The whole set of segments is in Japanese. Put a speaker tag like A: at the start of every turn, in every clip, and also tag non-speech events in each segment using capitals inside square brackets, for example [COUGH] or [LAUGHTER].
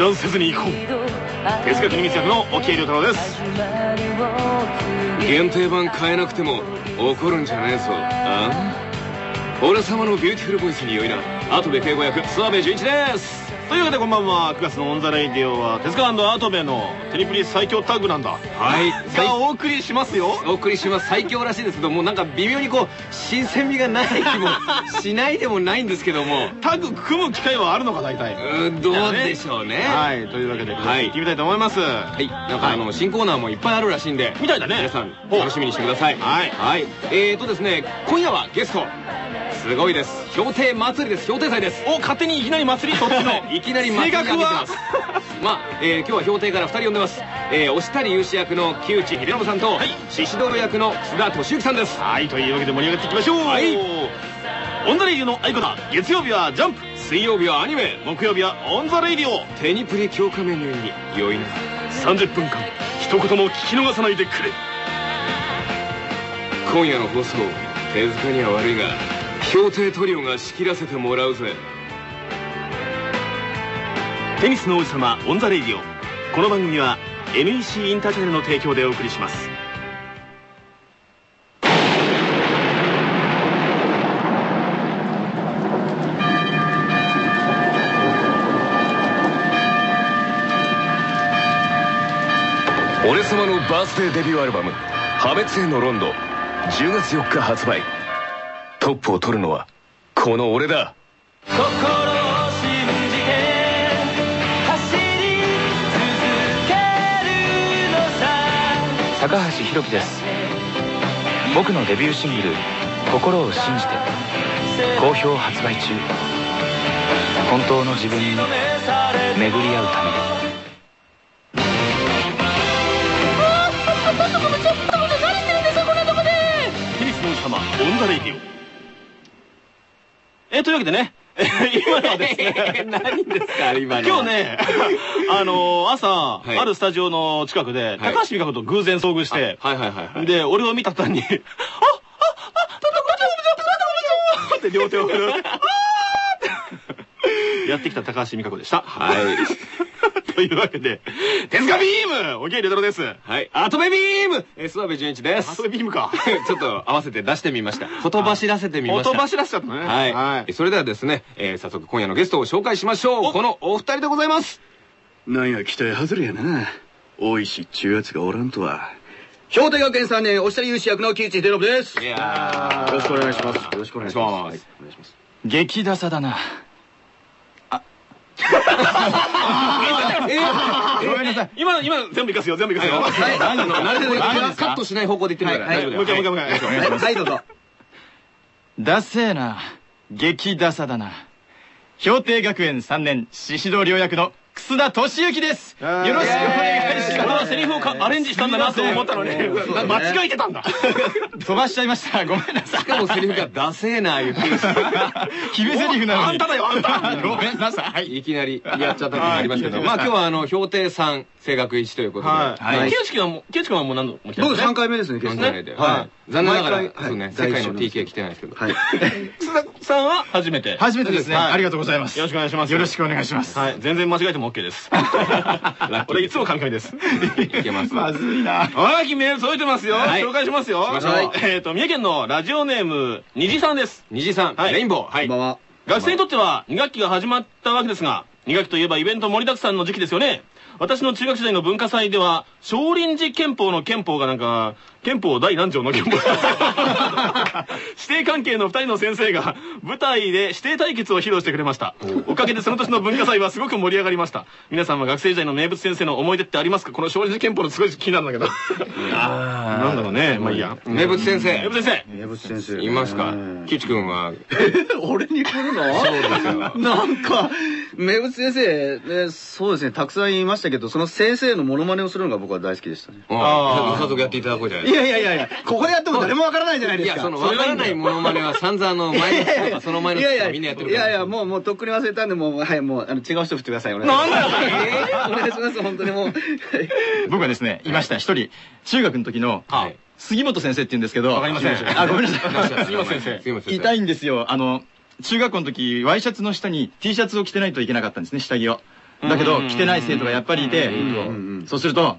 A: 油断せずに行こう。手塚国光役の置鮎龍太郎です。
B: 限定版買えなくても怒るんじゃねえぞ。あ俺様の beautiful voice に酔いな。跡部景吾役諏訪部純一です。
A: というわけでこんばんは。9月の on the Radio は手塚アートベのテリプリ最強タッグなんだ。
B: はい。
A: がお送りしますよ。
B: お送りします。最強らしいです。けどもうなんか微妙にこう新鮮味がない気もしないでもないんですけども。
A: タッグ組む機会はあるのか大体。
B: うんどうでしょうね。
A: はい。というわけで
B: はい。
A: 行ってみたいと思います。
B: はい。なんかあの新コーナーもいっぱいあるらしいんで。
A: みたいだね。
B: 皆さん楽しみにしてください。
A: はい
B: はい。えーとですね今夜はゲストすごいです。氷定祭りです。氷定祭です。
A: お勝手にいきなり祭りそっちの。[LAUGHS]
B: いきなり祭りが出てます。まあ、えー、今日は氷定から2人呼んでます。えー、押谷雄志役の木内秀信さんと、
A: はい。
B: 獅子道役の須田俊之さんです。
A: はいというわけで盛り上がっていきましょう。
B: はい。
A: on the Radio の合言葉月曜日はジャンプ。
B: 水曜日はアニメ
A: 木曜日は on the Radio。
B: テニプリ強化メニューに酔いな
A: 30分間一言も聞き逃さないでくれ。
B: 今夜の放送手塚には悪いが氷帝トリオが仕切らせてもらうぜ。
A: テニスの王子様 on the Radio。この番組は NEC インターチャネルの提供でお送りします。
B: 俺様のバースデーデビューアルバム「破滅へのロンド」10月4日発売。トップを取るのはこの俺だ
C: 心を信じて走り続けるのさ
D: 高橋宏樹です僕のデビューシングル「心を信じて」好評発売中本当の自分に巡り合うために
A: テニスの王子様 on the Radio えというわけでね [LAUGHS] 今のはですね
B: 何ですか今の
A: 今日ね、[LAUGHS] あのー朝、
B: い
A: あるスタジオの近くで、高橋美佳子と偶然遭遇して、
B: はいはいはいはい
A: で、俺を見た途端に、[LAUGHS] ああああどどこちょこちょこちょって両手を振る。やってきた高橋美佳子でした。
B: はい
A: というわけで、手塚ビームおげりどろです。
B: はい。跡部ビームえー諏訪部純一です。
A: あそれビームか。[LAUGHS]
B: ちょっと合わせて出してみました。ほとばしらせてみました。
A: ほとばしらせちゃったね。
B: はい、
A: はい。
B: それではですね、えー早速今夜のゲストを紹介しましょう。
A: お。
B: このお二人でございます。
E: なんや期待外れやな。大石っちゅうやつがおらんとは。
F: 氷定学園3年、押したり有志役の木内秀信です。
B: いや
E: よろしくお願いします。よろしくお願いします。
B: お願いし
E: ます。
D: 激ダサだな
A: ごめんなさい。今の、今の、全部いかすよ、全部いかすよ。はい。
B: 何の慣れてる
D: 何ですか
B: カットしない方向で言ってるから大丈夫だよ
A: もう一回、もう一回、もう一回。
F: はい、どうぞ。
D: ダセーな激ダサだな氷定学園3年獅子道良役の楠田敏之ですよろしくお
A: リフをかアレンジしたんだなと思ったのに、間違えてたんだ。
D: す [LAUGHS] 飛ばしちゃいました。ごめんなさい。
B: しかもセリフがダセーな言ってるし
D: 決め台詞なのに。
A: あんただよ、あんた。[LAUGHS]
D: ごめんなさい。
B: いきなりやっちゃったってありますけど。まあ今日はあの氷定3声楽1ということで。
A: はい。木内君はもう、木内君はもう何度も来て
E: 僕
A: ますね。
E: 3回目ですね、ゲスト
B: なんじゃない。で
E: は
B: はい残念ながらそうね
E: はい
B: 世界の TK 来てないですけど
E: はい。[LAUGHS]
A: 須田さんは初めて。
D: 初めてですね
A: はい
D: ありがとうございます
A: よろしくお願いします。
D: よろしくお願いします
A: はい。全然間違えても OK です。[LAUGHS] 俺いつもカミカミです。
B: いけます
D: まずいな
A: おはがきメール届いてますよ。
B: はい
A: 紹介しますよ。
B: しましょう
A: えっと、三重県のラジオネーム、虹さんです。
B: 虹さん
A: はい
B: レインボーはい
E: こんばんは。
A: 学生にとっては2学期が始まったわけですが、2学期といえばイベント盛りだくさんの時期ですよね。私の中学時代の文化祭では、少林寺憲法の憲法がなんか、憲法第何条の憲法。[LAUGHS] 指定関係の2人の先生が舞台で指定対決を披露してくれました。おかげでその年の文化祭はすごく盛り上がりました。皆さんは学生時代の名物先生の思い出ってありますか？この少林寺憲法のすごい気になるんだけど。なんだろうね。まあいいや。
B: 名物先生。
A: 名物先
E: 名物先生。
B: いますか？
E: うん。
B: 木内くんは。
F: 俺に来るの？
B: そうですよ。
F: なんか、名物先生、ね、そうですね、たくさん言いましたけど、その先生のモノマネをするのが僕は大好きでしたね。
B: ああ早速やっていただこうじゃない
F: いやいやいやいや、ここでやっても誰もわからないじゃないですか。
B: いやそのわからないモノマネは散々あの前の人とかその前の人とかみんなやってるから。
F: いやいや、もう、もう、とっくに忘れたんで、もう、はい、もう、あの、違う人振ってください。お願いし
A: なん
F: ます。
A: だよ
F: えー [LAUGHS] お願いします、本当にもう。
D: 僕はですねいました。一人中学の時の
B: はい。
D: 杉本先生って言うんですけど
A: わかりません
D: あごめんなさい。
A: 杉本先生
D: 痛いんですよ。あの
G: 中学校の時ワイシャツの下に T シャツを着てないといけなかったんですね下着を。だけど着てない生徒がやっぱりいてそうすると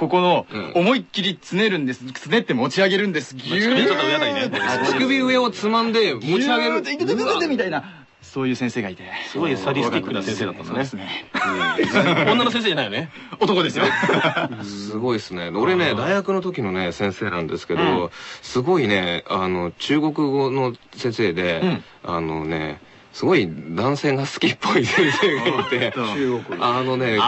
G: ここの思いっきりつねるんです。つねって持ち上げるんです。ギュー
A: ちょっと上あたりね
B: 乳首上をつまんで持ち上げる。
G: ギューっ。ていてててててみたいなそういう先生がいて。
A: すごいサディスティックな先生だったん
G: ですね。[LAUGHS]
A: 女の先生じゃないよね。
G: 男ですよ。
B: すごいですね。俺ね、大学の時のね、先生なんですけど、すごいね、あの、中国語の先生で、あのね、すごい男性が好きっぽい先生がいて、あの。ね、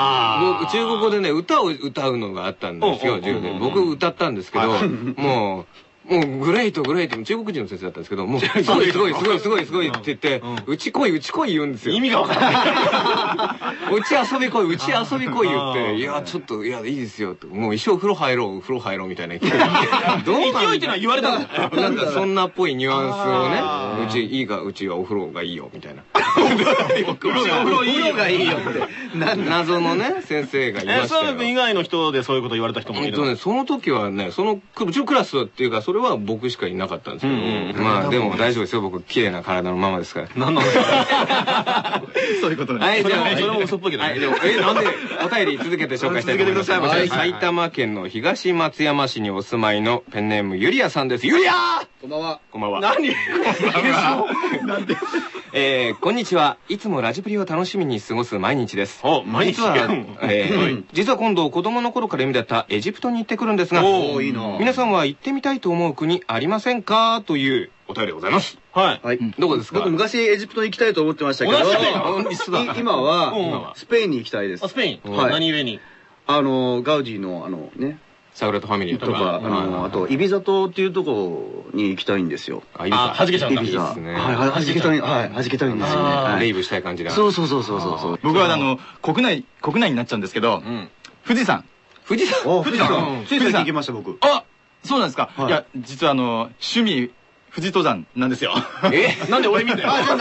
B: 僕中国語でね、歌を歌うのがあったんですよ。僕歌ったんですけど、もう、もうグレートグレート中国人の先生だったんですけどもうすごいすごいすごいすごいすごいって言って「うち来いうち来い」言うんですよ。
A: 意味が分からない。う
B: ち遊び来いうち遊び来い言って「いやちょっといやいいですよ」ってもう一生風呂入ろう風呂入ろうみたいな勢いどう
A: 勢いってのは言われた
B: なんかそんなっぽいニュアンスをねうちいいかうちはお風呂がいいよみたいな。[LAUGHS]
A: お風呂いいよ。
F: がいいよって。
B: 謎のね先生がいま
A: え
B: したよ。
A: 澤部君以外の人でそういうこと言われた人もいる
B: その時はね、その、うちのクラスっていうか、それは僕しかいなかったんですけど、まあでも大丈夫ですよ、僕、綺麗な体のままですから。
A: 何なのよ [LAUGHS]
G: そういうことね。
B: はい、じゃあ、
A: それも嘘っぽいけどね。
B: え、なんで、お便り続けて紹介したいと思います。
A: 続けてください
B: はい。埼玉県の東松山市にお住まいのペンネームゆりやさんです。ゆりや！
F: こんばんは。
B: こんばんは。
A: 何？
B: えー、こんにちは。いつもラジプリを楽しみに過ごす毎日です。
A: お毎日？
B: 実は、えー実は今度子供の頃から夢だったエジプトに行ってくるんですが、
F: おーいいな。
B: 皆さんは行ってみたいと思う国ありませんか？というお便りでございます。
A: はい。
F: はい。
B: どこですか？
F: 僕昔エジプトに行きたいと思ってましたけど、[LAUGHS] 今
A: うん。
F: は。スペインに行きたいです。
A: あ。スペイン。
F: はい。
A: 何故に？
F: あの、ガウディのあのね、
B: サグラットファミリーとか。
F: あの、あと、イビザ島っていうとこに行きたいんですよ。
B: あ、いいか。
A: あ弾けちゃうんだ。
F: イビはい、はい、弾けたい、はい、弾けたいんですよね。はい。
B: レイブしたい感じが。
F: そうそうそうそうそう。そう。
G: 僕はあの国内国内になっちゃうんですけど
A: うん。
G: 富士山。
B: 富士山？
F: お、富士山。
G: うん。
F: つい最近行きました、僕。
G: あそうなんですか、
F: はい。
G: い、や実はあの趣味富士登山なんですよ。
B: え？[LAUGHS]
A: なんで俺見んだよ？
F: 何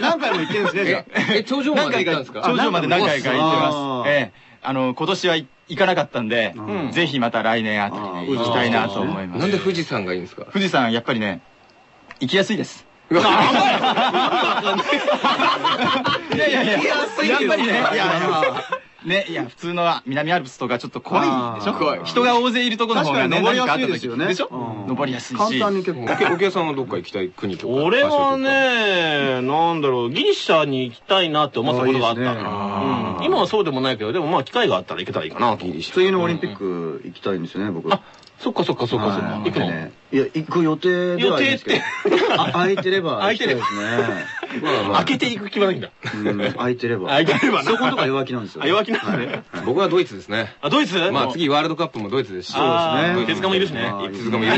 F: 何回も行ってるんですね、じゃ
B: え、頂上まで行ったんですか？
G: 頂上まで何回か行って
F: あ
G: ます。ええ。あの今年は行かなかったんで、
F: うん。
G: ぜひまた来年あたりに行きたいなと思います。
B: なんで富士山がいいんですか？
G: 富士山やっぱりね行きやすいです。[LAUGHS] い。やいやいや。やっぱりねねいや普通の南アルプスとかちょっと怖いでしょ？
F: 怖い
G: 人が大勢いるところの方がね
F: 登りやすいですよね
G: でしょ？
F: うん
G: 登りやすいし
F: 簡単に結構。
B: おけお客さんはどっか行きたい国とか。
A: 俺は。ね、なんだろう、ギリシャに行きたいなって思ったことがあった。今はそうでもないけど、でもまあ機会があったら行けたらいいかなと。ギリシ
F: 次のオリンピック行きたいんですよね、僕。
A: あ、そっかそっかそっかそっか。
F: はい
A: 行くの？
F: ねいや、行く予定ではないですけど。あ空いてれば行きたいですね。[LAUGHS]
A: 開けていく気はないんだ。
F: うん空いてれば。
A: 空いてればな
F: そことか弱気なんですよ。
A: あ弱気なんですね
F: はい
B: 僕はドイツですね。
A: あ、ドイツ？
B: まあ次ワールドカップもドイツですし。
F: そうですね
A: 手塚もいるしね
F: まあ
B: 手塚もいる。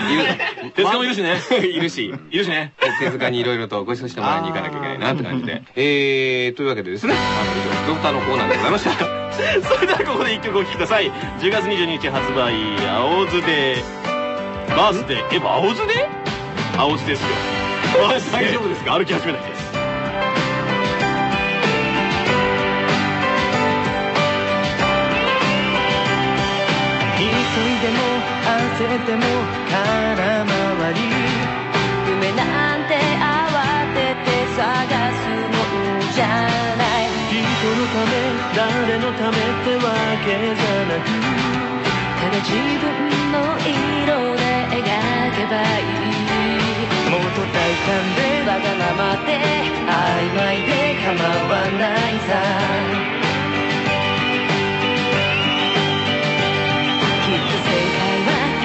A: 手塚もいるしね。
B: いるし。
A: いるしね。
B: 手塚にいろいろとご馳走してもらいに行かなきゃいけないなって感じで。えー、というわけでですね、あの、以上、ドクターのコーナーでございました。[LAUGHS]
A: それではここで一曲お聴きください。10月22日発売、青津で、バースデー。え、青津で青津ですよ。[LAUGHS]
B: 大丈夫ですか？
A: 歩き始めた日で
C: いでも焦っても空回り夢なんて慌て。て探すもんじゃない人のため誰のためってわけじゃなくただ自分の色で描けばいいもっと大胆でわがままで曖昧で構わないさ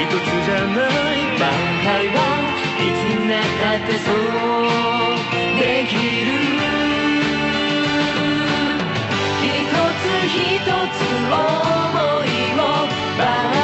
C: 一つじゃない挽回はいつになったってそう。できる一つ一つ思いを。
H: 挽回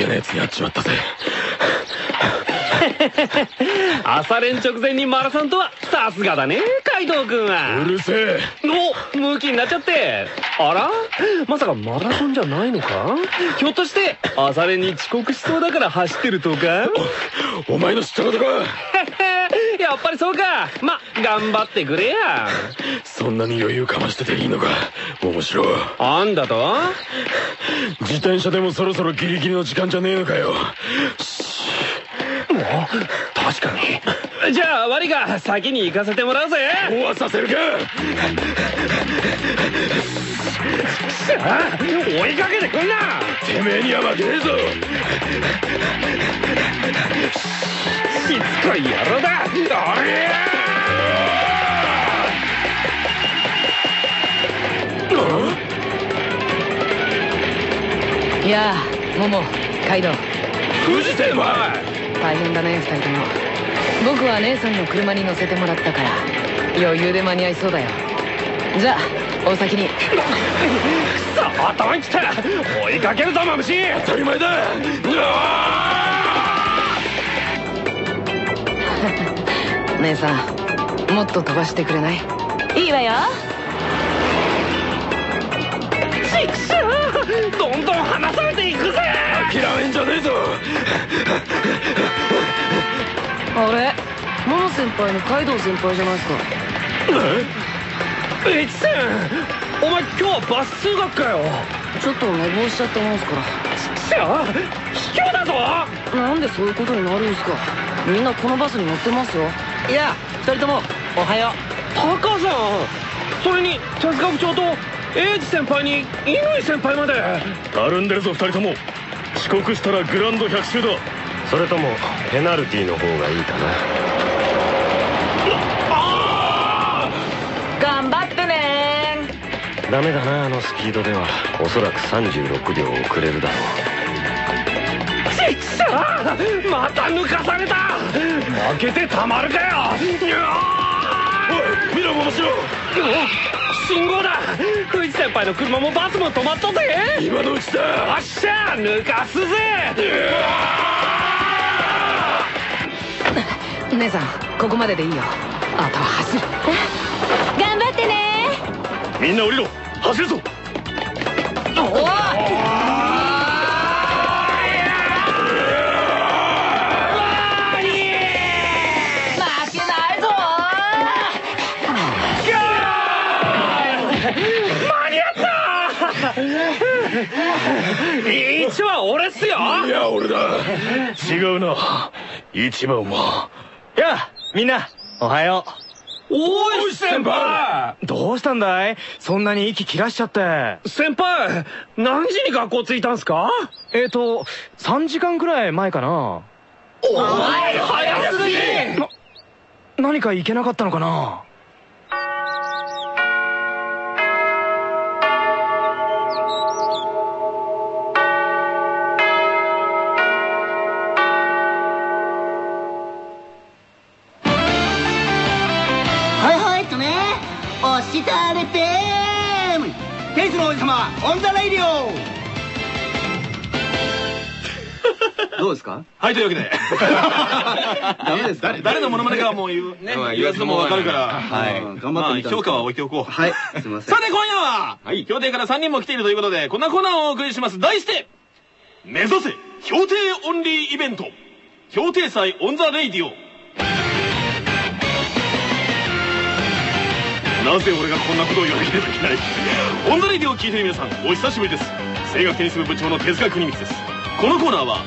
H: 嫌なやつに会っちまったぜ。[LAUGHS]
I: 朝練直前にマラソンとはさすがだねカイドウ君は。
H: うるせえ。
I: おムキになっちゃって。あら？まさかマラソンじゃないのか？ひょっとして朝練に遅刻しそうだから走ってるとか？
H: お前の知ったことか。[LAUGHS]
I: やっぱりそうか。ま頑張ってくれや。
H: そんなに余裕かましてていいのか。面白
I: あんだと？
H: 自転車でもそろそろギリギリの時間じゃねえのかよ。
I: 確かに。じゃあ悪いが先に行かせてもらうぜ。
H: 終わさせるか。
I: 追いかけてくんな。
H: てめえには負けねえぞ。
I: しつこい野郎だ。おりゃ
C: いやあモモカイドウ。
H: 富士先輩
C: 大変だね二人とも。僕は姉さんの車に乗せてもらったから。余裕で間に合いそうだよ。じゃあお先に。
I: くそ頭にきた追いかけるぞマムシ
H: 当たり前だ。うわ
C: 姉さんもっと飛ばしてくれない？いいわよ。
I: ちくしょうどんどん離されていくぜ。
H: 諦めんじゃねえぞ。
C: あれ？モモ先輩のカイドウ先輩じゃないですか。
I: エチセンお前今日はバス通学かよ。
C: ちょっと寝坊しちゃったもんすか
I: ちくしょう卑怯だぞ。
C: らなんでそういうことになるんすか。みんなこのバスに乗ってますよ。いや二人ともおはよ
I: タカさんそれに哲学長とエイジ先輩に乾先輩まで。
H: たるんでるぞ二人とも。遅刻したらグランド100周だそれともペナルティの方がいいかな。
C: 頑張ってね
H: ダメだなあのスピードでは。おそらく36秒遅れるだろ
I: ちくしょうまた抜かされた！負けてたまるかよ！
H: おい見ろ！面白
I: ー信号だ。藤先輩の車もバスも止まったぜ
H: 今のうち
I: よ
H: だ
I: っしゃ抜かすぜ。
C: 姉さんここまででいいよ。あとは走る。
J: 頑張ってね。
H: みんな降りろ。走るぞ。
C: 負け
I: 間に合った一は俺っすよ。
H: いや俺だ。違うな。一番は。
G: やあみんなおはよ
I: 大石先輩。
G: うどうしたんだい？そんなに息切らしちゃって。
I: 先輩何時に学校着いたんすか？
G: えっ、ー、と3時間くらい前かな。
I: お前早すぎ
G: な何かいけなかったのかな
K: ーテニスの王子様 on the Radio [LAUGHS]
F: どうですか？
A: はい、というわけで。[LAUGHS]
F: ダメですか？
A: 誰誰のモノマネかはもう言う、ね、
B: まあ
A: 言わずともわかるから。
F: はい
A: うん
F: 頑張って
A: 評価は置いておこう。
F: はい [LAUGHS] すいません
A: さて、今夜は、氷帝から3人も来ているということで、こんなコーナーをお送りします。題して、目指せ、氷帝オンリーイベント、協定祭オンザレイディオ。なぜ俺がこんなことを言わなければいけない。 on the Radio を聞いている皆さん、お久しぶりです。青学テニス部部長の手塚国光です。このコーナーは、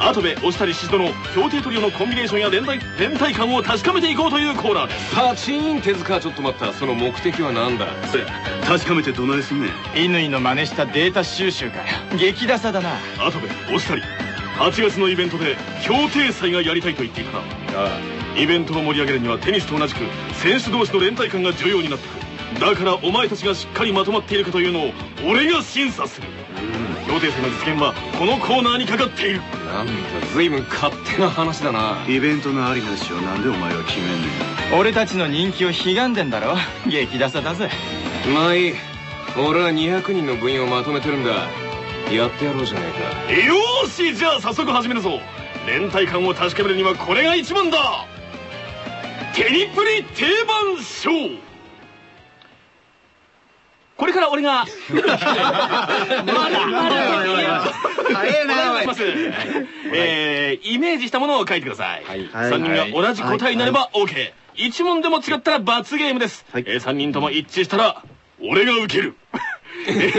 A: 後で押したりしどの協定トリオのコンビネーションや連帯連帯感を確かめていこうというコーナーです。
B: パチーン手塚ちょっと待ったその目的は何だ？
E: 確かめてどないすんねん
G: 乾の真似したデータ収集かよ激ダサだな。
A: 後で押したり。8月のイベントで氷帝祭がやりたいと言っていたなイベントを盛り上げるにはテニスと同じく選手同士の連帯感が重要になってくるだからお前たちがしっかりまとまっているかというのを俺が審査する。協定戦の実現はこのコーナーにかかっている。
B: なんだ随分勝手な話だな。
E: イベントのありなしをなんでお前は決めんねん。
G: 俺たちの人気をひがんでんだろ。激ダサだぜ。
B: まあいい俺は200人の部員をまとめてるんだ。やってやろうじゃねえか。
A: よーしじゃあ早速始めるぞ。連帯感を確かめるにはこれが一番だテリプリ定番賞。これから俺が
F: 早いなおい
A: しますえーイメージしたものを書いてください
B: はい
A: 3人が同じ答えになれば OK 一問でも違ったら罰ゲームですはいえー3人とも一致したら俺が受ける
B: え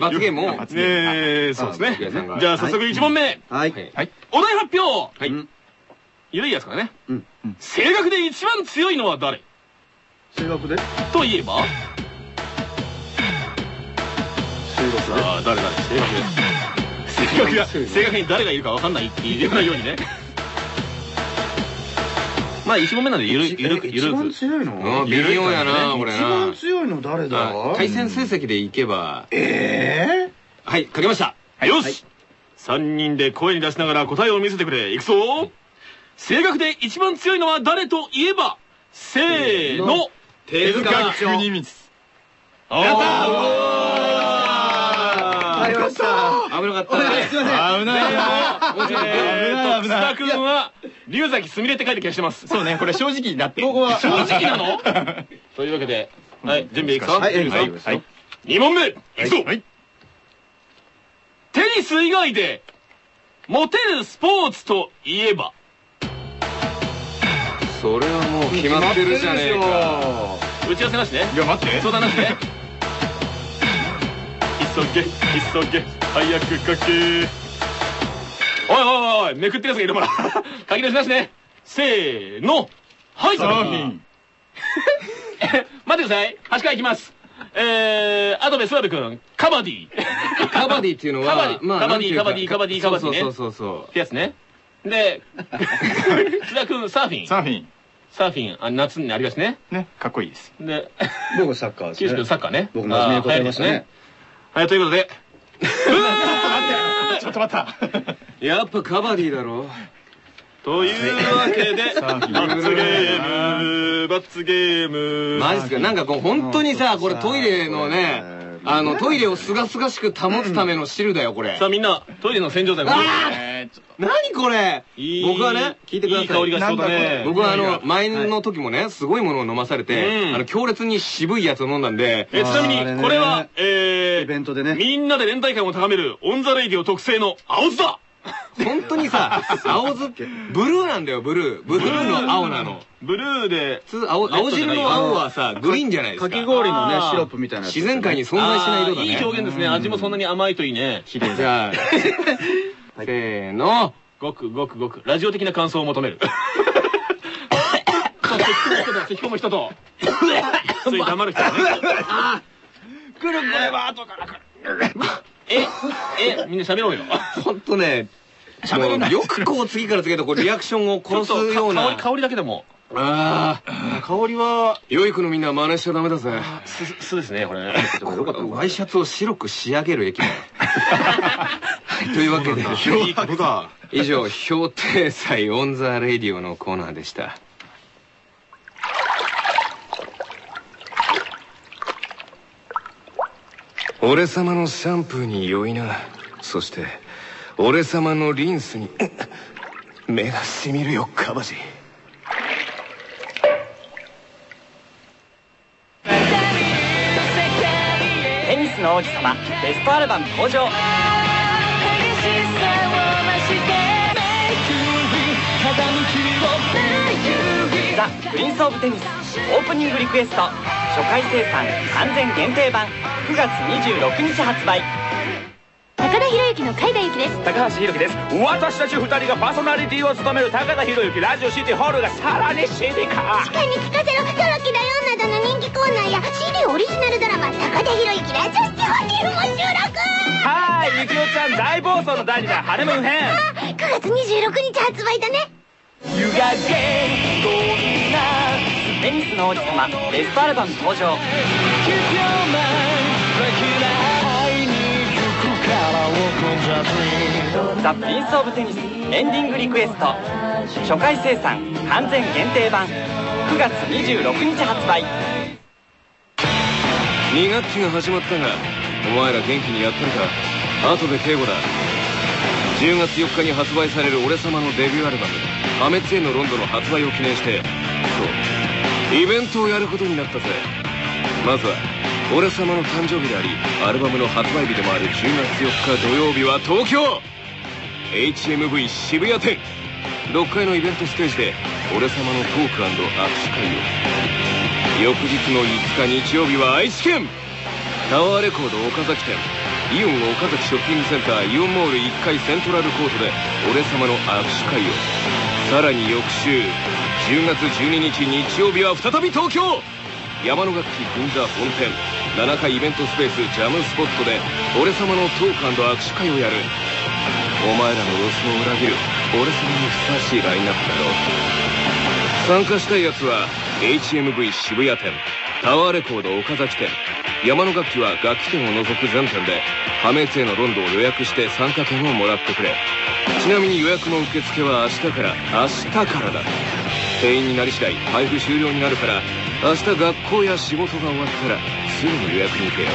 B: 罰ゲームを
A: ねえそうですねじゃあ早速1問目
F: はい
B: はい
A: お題発表
B: はい
A: ゆるいやつからね。
F: うん。
A: 声楽で一番強いのは誰？
F: 声楽で？
A: といえば？
F: 声楽で
A: ああ誰誰声楽で声楽が声楽に誰がいるか分かんないっていうようにね。まあ1問目なんでゆるゆるくゆ
F: 一番強いの？
B: うん微妙やなこれ
F: 一番
B: な
F: 強いの誰だ？
B: あ対戦成績でいけば。
F: え
B: はい書けました。
A: よし。3人で声に出しながら答えを見せてくれ。いくぞ声楽で一番強いのは誰といえば？せーの。
B: 手塚
G: 国光
A: あ
F: ありました
B: 危なかった
F: すいません
G: 危ないよ。
A: えーと
G: 危ない
A: 君は龍崎すみれって書いて気がしてます。
G: そうねこれ正直になって。
F: 僕は
A: 正直なの？[LAUGHS] というわけではい準備いくぞ
F: はい
A: 準備いくぞ
G: はい。
A: 2問目い。くぞ。
G: はい。
A: テニス以外でモテるスポーツといえば？
B: それはもう決まってるじゃねえか。
A: 打ち合わせなしね。
G: いや待って。
A: 相談なしね。[LAUGHS] 急げ急げ。早く書け。おいおいおいおいめくってるやつがいるほら書き出しなしね。せーの。はい
G: サーフィン。[LAUGHS]
A: 待ってください。8回いきます。えー、アドベスワベ君。カバディ。
B: カバディっていうのは
A: カバディ。カバディカバディカバディカバディね。
B: そうそうそう
A: ってやつね。で [LAUGHS] 津田君サーフィン。
G: サーフィン
A: サーフィンあ夏にありがちね。
G: ねかっこいいです。
A: で
F: 僕サッカーです [LAUGHS]
A: 九州君
F: ね
A: サッカーね。
F: 僕真面目に答えましたね
A: はい、ということで。[LAUGHS]
G: ちょっと待った。
B: やっぱカバディだろ。
A: というわけで、罰ゲーム、罰ゲーム。
B: マジっすか？なんかこう本当にさこれトイレのねあのトイレをすがすがしく保つための汁だよこれ。
A: さあみんな、トイレの洗浄剤も。
B: 何これ？僕はね聞いてください
A: いい香りがしそうだね。
B: 僕はあの前の時もねすごいものを飲まされて
A: うん。
B: あの強烈に渋いやつを飲んだんで。
A: え、ちなみに、これは、え
F: イベントでね。
A: みんなで連帯感を高める、 on the Radio 特製の青酢だ [LAUGHS]
B: 本当にさ青酢ブルーなんだよブルー。ブルーの青なの。
A: ブルーで、
B: 普通青青汁の青はさグリーンじゃないですか。
F: かき氷のねシロップみたいな
B: 自然界に存在しない色だね。
A: いい表現ですね。味もそんなに甘いといいね。
B: じゃあ。[LAUGHS] せーの。
A: ごくごくごく、ラジオ的な感想を求める。咳込む人と、咳込む人と、[LAUGHS] つい黙る人ね。
G: 来るこれは。後から来る
A: え、え、みんな喋ろうよ。[LAUGHS]
B: ほんとねもうよくこう次から次へとこうリアクションを殺すような
A: 香り、香りだけでも。
B: ああ香りは良い子のみんな真似しちゃダメだぜ
A: す、すですね、これ。[LAUGHS]
B: ワイシャツを白く仕上げる液。はいというわけで。[LAUGHS] 以上氷帝祭 on the Radio のコーナーでした俺様のシャンプーに酔いな。そして俺様のリンスに [COUGHS] 目がしみるよカバジ。
C: テニスの王子様ベストアルバム登場。ザ・プリンス・オブ・テニスオープニングリクエスト。初回生産完全限定版。9月26日発売。
J: 高田博之の海田由紀です。
I: 高橋宏樹です。私たち二人がパーソナリティを務める高田博之ラジオシティホールがさらに CD 化。
J: 地下に聞かせろトロキだよなどの人気コーナーや CD オリジナルドラマ高田博之ラジオシティホテルも収録。
I: はーいゆきおちゃん大暴走の第2弾ハネムーン編
J: 9月26日発売だね。
C: 湯がけこんな
L: テニスの王子様ベストアルバム登場。 THE PRINCE OF TENNIS ENDING REQUEST。初回生産完全限定版。9月26日発売。
B: 2学期が始まったがお前ら元気にやってるか？跡部景吾だ。10月4日に発売される俺様のデビューアルバム「破滅へのロンド」の発売を記念して。そうイベントをやることになったぜ。まずは俺様の誕生日でありアルバムの発売日でもある10月4日土曜日は東京。HMV 渋谷店。6階のイベントステージで俺様のトーク握手会を。翌日の5日日曜日は愛知県。タワーレコード岡崎店。イオン岡崎ショッピングセンターイオンモール1階セントラルコートで俺様の握手会を。さらに翌週10月12日日曜日は再び東京。山野楽器銀座本店。7階イベントスペースジャムスポットで俺様のトーク握手会をやる。お前らの予想を裏切る俺様にふさわしいラインナップだろ参加したいやつは HMV 渋谷店タワーレコード岡崎店。山の楽器は楽器店を除く全店で破滅へのロンドを予約して参加券をもらってくれ。ちなみに予約の受付は明日から明日からだ。定員になり次第配布終了になるから明日学校や仕事が終わったらすぐに予約に行けよ。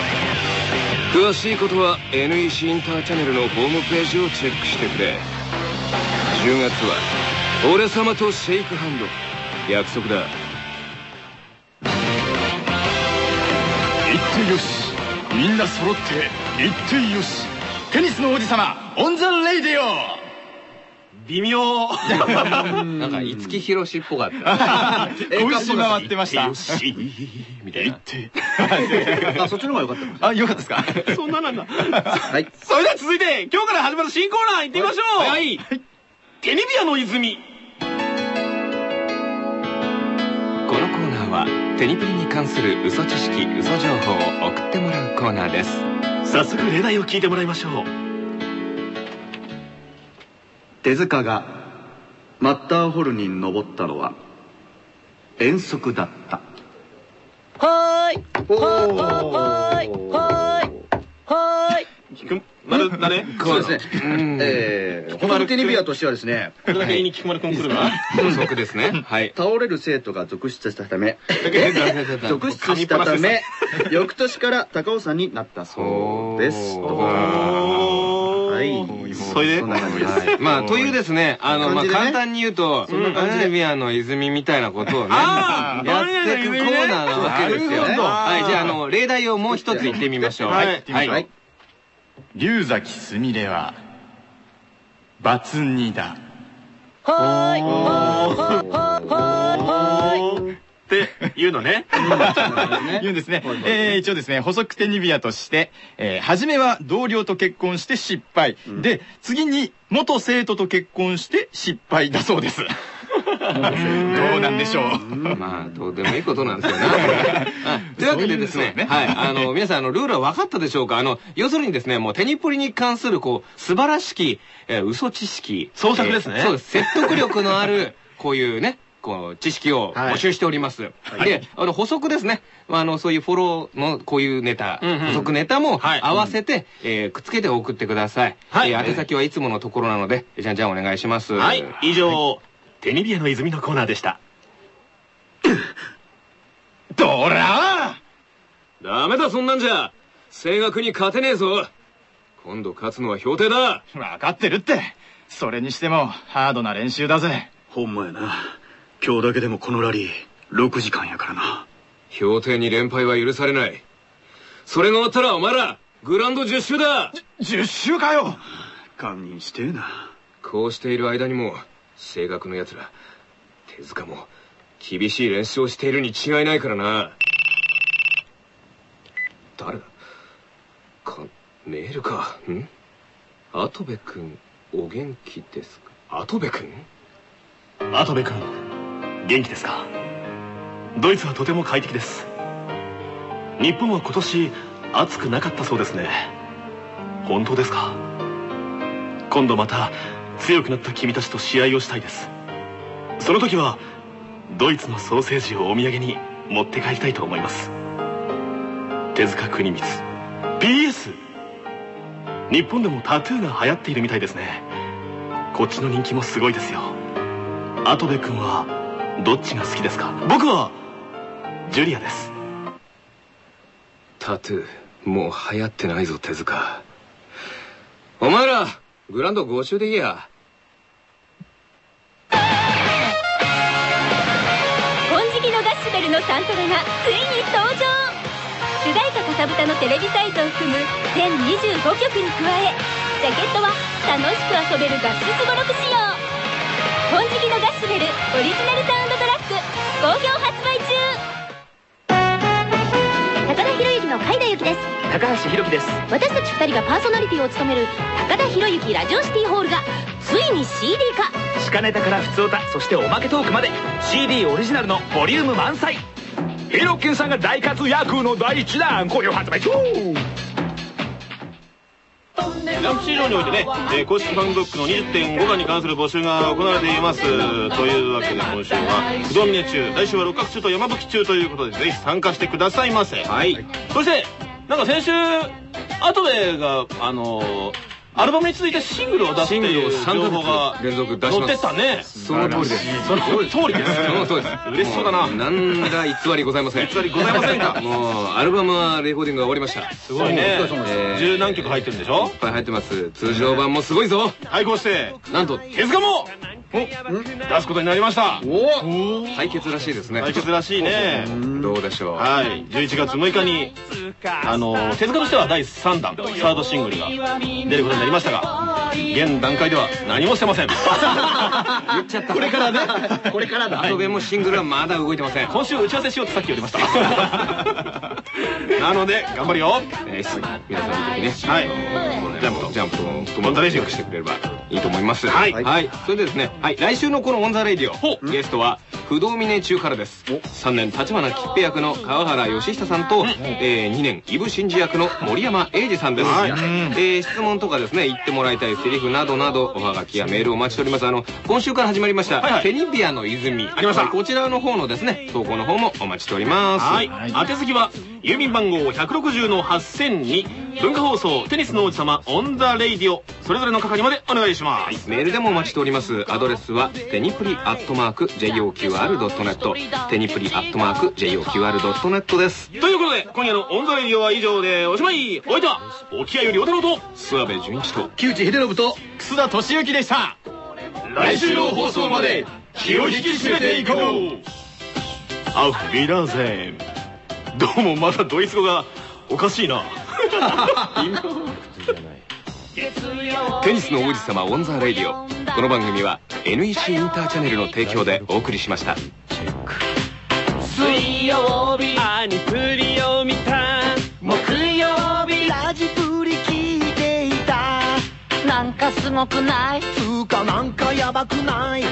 B: 詳しいことは NEC インターチャネルのホームページをチェックしてくれ。10月は俺様と shake hand。約束だ。
G: 行ってよし。みんな揃って行ってよし。テニスの王子様 on the radio
A: 微妙。
B: なんか五木ひろしっぽかった。[LAUGHS]
G: 拳回ってました。
B: よしみたいな。[LAUGHS]
F: あそっちの方が良かった
G: あよかったですか？[LAUGHS]
A: そんななんだ。
F: はい。
A: それでは続いて今日から始まる新コーナー行ってみましょう。はい。テニビアの泉。
B: このコーナーはテニプリに関する嘘知識嘘情報を送ってもらうコーナーです。
A: 早速例題を聞いてもらいましょう
E: 手塚がマッターホルンに登ったのは遠足だった。
C: はーい。はー。い。はーい。はーい。
A: 聞く？丸だね
F: そうですね。えー、ホルテニビアとしてはですね、
A: これだけ言いに菊丸くん来るな
B: 補足ですね。はい。
F: 倒れる生徒が続出したため、
B: 続 [LAUGHS]
F: 続出したため、翌年から高尾山になったそうです。はい。
A: それで？
B: まあというですねあのまあ簡単に言うと
F: そんな感じで？
B: テニビアの泉みたいなことをねやっていくコーナーなわけですよ。はいじゃああの例題をもう一つ言ってみましょう。
A: はい。
B: はい。
F: はい。
G: 龍崎すみれはバツ2だ。
C: はー。い
A: 言うのね。
G: 言うんですね。えー一応ですね、補足テニビアとして、えー初めは同僚と結婚して失敗。で、次に元生徒と結婚して失敗だそうです。どうなんでしょう。
B: まあどうでもいいことなんですよね。あ [LAUGHS] というわけでですねはい。あの皆さんあのルールは分かったでしょうか？あの要するにですねもうテニプリに関するこう素晴らしき、えー嘘知識。
A: 創作ですね。
B: えーそうです説得力のあるこういうねこう知識を募集しております。で、あの補足ですね。あのそういうフォローのこういうネタ、
A: うんうん
B: 補足ネタも
A: はい。
B: 合わせて、えーくっつけて送ってください。
A: はい。
B: えー宛先はいつものところなので、じゃんじゃんお願いします。
A: はい。以上テニビアの泉のコーナーでした。[LAUGHS]
G: どら
B: ダメだそんなんじゃ。声楽に勝てねえぞ。今度勝つのは標定だ。
G: わかってるって。それにしても、ハードな練習だぜ。
E: ほんまやな今日だけでもこのラリー6時間やからな。
B: 標定に連敗は許されない。それが終わったらお前らグランド10周だ。
G: 10周かよ。
E: 堪忍してえな。
B: こうしている間にも声楽の奴ら手塚も厳しい練習をしているに違いないからな。誰だ？かメールか。ん？跡部君お元気ですか？跡部君？
A: 跡部君元気ですか？ドイツはとても快適です。日本は今年暑くなかったそうですね。本当ですか？今度また強くなった君たちと試合をしたいです。その時はドイツのソーセージをお土産に持って帰りたいと思います。手塚国光。PS 日本でもタトゥーが流行っているみたいですね。こっちの人気もすごいですよ。跡部君はどっちが好きですか？僕はジュリアです。
B: タトゥーもう流行ってないぞ手塚お前らグランド5周でいいや。
M: 金色のガッシュベルのサントラがついに登場。主題歌かさぶたのテレビサイトを含む全25曲に加えジャケットは楽しく遊べるガッシュすごろく仕様金色のガッシュベルオリジナルサウンドトラック好評発売中。
J: 高田博之の海田由紀です。
D: 高橋宏樹です。
J: 私たち2人がパーソナリティを務める高田博之ラジオシティホールがついに CD 化。
D: 地下ネタから普通歌そしておまけトークまで CD オリジナルのボリューム満載。ヒロキンさんが大活躍の第1弾好評発売中。
A: ジャンプ市場においてね、えー公式ファンブックの20.5巻に関する募集が行われています。というわけで今週は、不動峰中、来週は六角中と山吹中ということで、ぜひ参加してくださいませ。はい。そして、なんか先週、後でが、あのーアルバムに続いてシングルを出すっていう情
B: シングルを3
A: 報が
B: 連続出します。
A: 載ってたね。
B: その通りです。
A: その通りです。
B: その通りです。
A: 嬉しそうだな。
B: もなんら偽りございません。
A: 偽りございませんか？
B: もうアルバムはレコーディングが終わりました。
A: すごいね。十何曲入ってるんでしょ？
B: いっぱい入ってます。通常版もすごいぞ。
A: 対抗して、
B: なんと
A: 手塚も出すことになりました。
B: 対決らしいですね。
A: 対決らしいね。
B: どうでしょう。
A: はい。11月6日に、あの、手塚としては第3弾、サードシングルが出ることになりましたが、現段階では何もしてません。[LAUGHS]
B: 言っちゃった。これからね。これからだ。後弁もシングルはまだ動いてません。
A: 今週打ち合わせしようってさっき言われました。[LAUGHS] なので、頑張るよ。
B: えー皆さんぜひね。
A: はい。
B: ジャンプとジャンプとともにチェックしてくれればいいと思います。
A: はい。
B: はい。それでですねはい。来週のこの on the radio ゲストは不動峰中からです。3年橘桔平役の川原慶久さんとえー2年伊武深司役の森山栄治さんです。
A: はい。
B: えー質問とかですね言ってもらいたいセリフなどなどおはがきやメールをお待ちしております。あの今週から始まりました
A: はいはい。
B: テニビアの泉。
A: ありました。
B: こちらの方のですね投稿の方もお待ちしております。
A: はい。宛先は、郵便番号160の8000に、文化放送、テニスの王子様、 on the radio、それぞれの係までお願いします。
B: メールでもお待ちしております。アドレスは、テニプリアットマーク JOQR.net。テニプリアットマーク JOQR.net です。
A: ということで、今夜の on the radio は以上でおしまいお相手は、置鮎龍太郎と、
B: 諏訪部順一と、
F: 木内秀信と
G: 楠田敏之でした
A: 来週の放送まで気を引き締めていこう auf Wiedersehenどうもまだドイツ語がおかしいな [LAUGHS] [LAUGHS]
B: テニスの王子様 on the radio。この番組は NEC インターチャネルの提供でお送りしました。
C: 水曜日。アニプリを見た木曜日。ラジプリ聞いていた。なんかすごくない？つうかなんかやばくない？